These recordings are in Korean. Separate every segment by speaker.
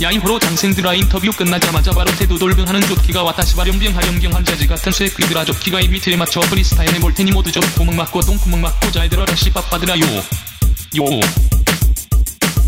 Speaker 1: 야이호로 장생들아 인터뷰 끝나자마자 바로 태도 돌변하는 조키가 와타시 발연병 하연병 한자지 같은 쇠끼들아 조키가 이 비트에 맞춰 프리스타일 해볼 테니 모두 좀 구멍 맞고 똥구멍 맞고 잘 들어라 씨밥받으라 요 요.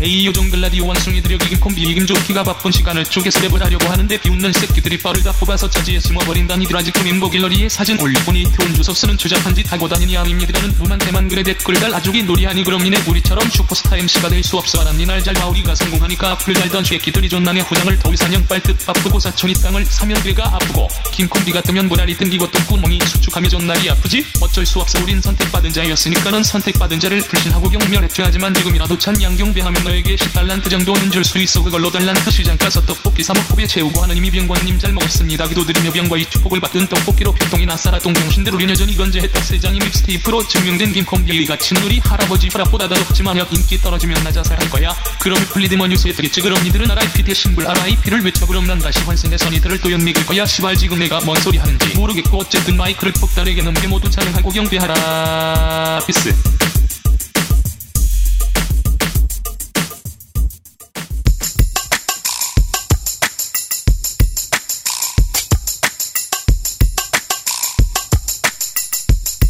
Speaker 1: 에이 요정 글라디오 원숭이들여 이김 콤비 이김 조키가 바쁜 시간을 쪼개서 랩을 하려고 하는데 비웃는 새끼들이 뻘을 다 뽑아서 차지에 숨어버린다. 니 들 아직도 멤버 길러리에 사진 올리보니 태운 주석 쓰는 주작한 짓 하고 다니니 아닙니다라는 분한테만 그래 댓글 달 아주기 놀이하니 그럼 니네 우리처럼 슈퍼스타 MC가 될 수 없어. 알았니? 날잘 봐 우리가 성공하니까 앞을 달던 새끼들이 존나네 후장을 더위 사냥 빨듯 바쁘고 사촌이 땅을 사면 배가 아프고. 킹콤비가 뜨면 보라리 뜬기고 똥구멍이 수축하며 존나리 아프지? 어쩔 수 없어. 우린 선택받은 자였으니까는 선택받은 자를 불신하고 경멸했죠 하지만 지금이라도 찬 양경배하면 너에게 10달란트 정도는 줄 수 있어 그걸로 달란트 시장 가서 떡볶이 사 먹고 배 채우고 하느님이 병관님 잘 먹었습니다. 기도드리며 병과 이 축복을 받은 떡볶이로 쌀아똥 병신들 우리 여전히 건재했다. 세장이 믹스테이프로 증명된 김콤비 같이 누리 할아버지 혈압보다 더 높지 만약 인기 떨어지면 나 자살할 거야. 그럼 플리드먼 뉴스에 뜨겠지. 그럼 니들은 RIP 대신 불 RIP를 외쳐 그럼 난 다시 환생해서 니들을 또 연맥일 거야. 시발 지금 내가 뭔 소리 하는지 모르겠고 어쨌든 마이크를 폭달에게 넘겨 모두 찬양하고 경배하라. 피스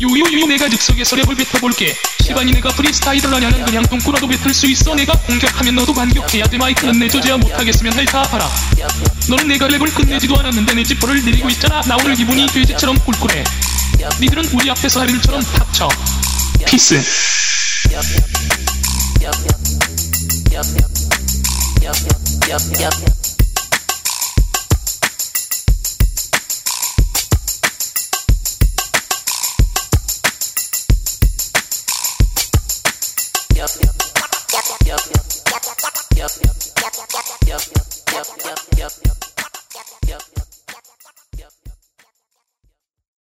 Speaker 1: yo yo yo 내가 즉석에서 랩을 뱉어볼게 씨발 니 내가 프리스타일을 하냐는 그냥 똥꾸로도 뱉을 수 있어 내가 공격하면 너도 반격해야 돼 마이크는 내줘야 못하겠으면 핥아 봐라 너는 내가 랩을 끝내지도 않았는데 내 지퍼를 내리고 있잖아 나 오늘 기분이 돼지처럼 꿀꿀해 니들은 우리 앞에서 하림처럼 닥쳐 peace yep,
Speaker 2: yep, yep, yep, yep.